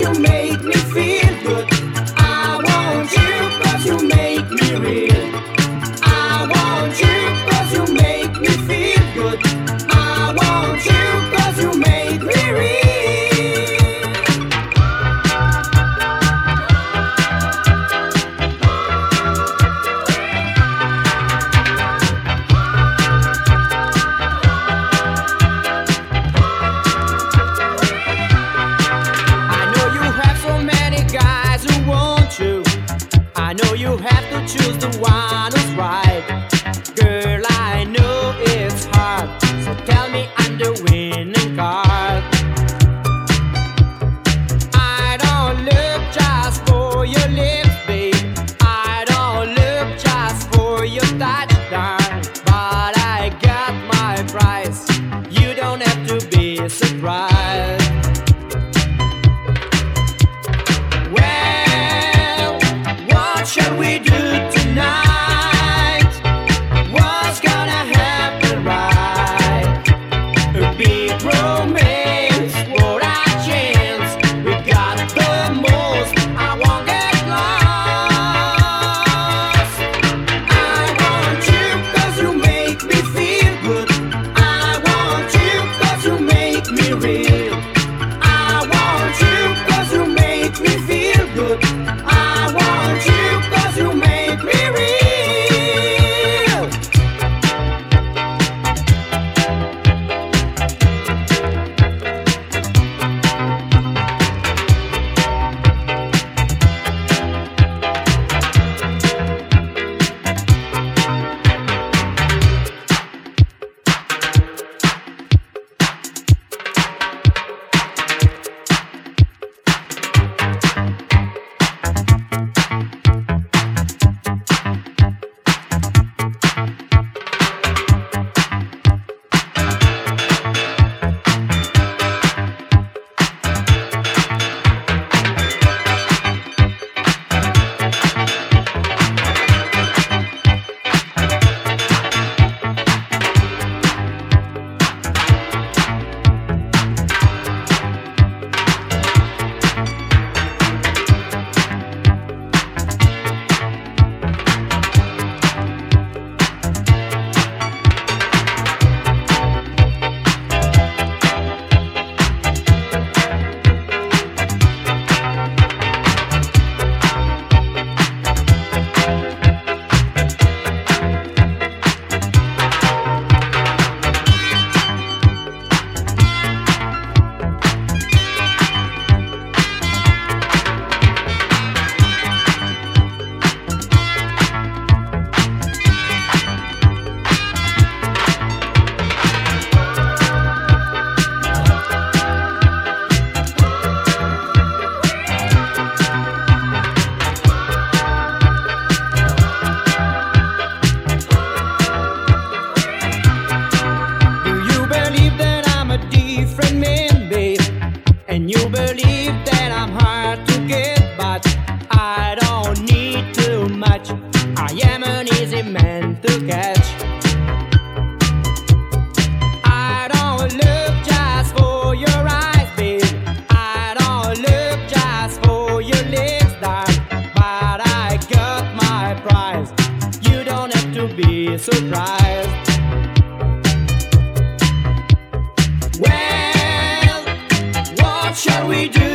you make me we do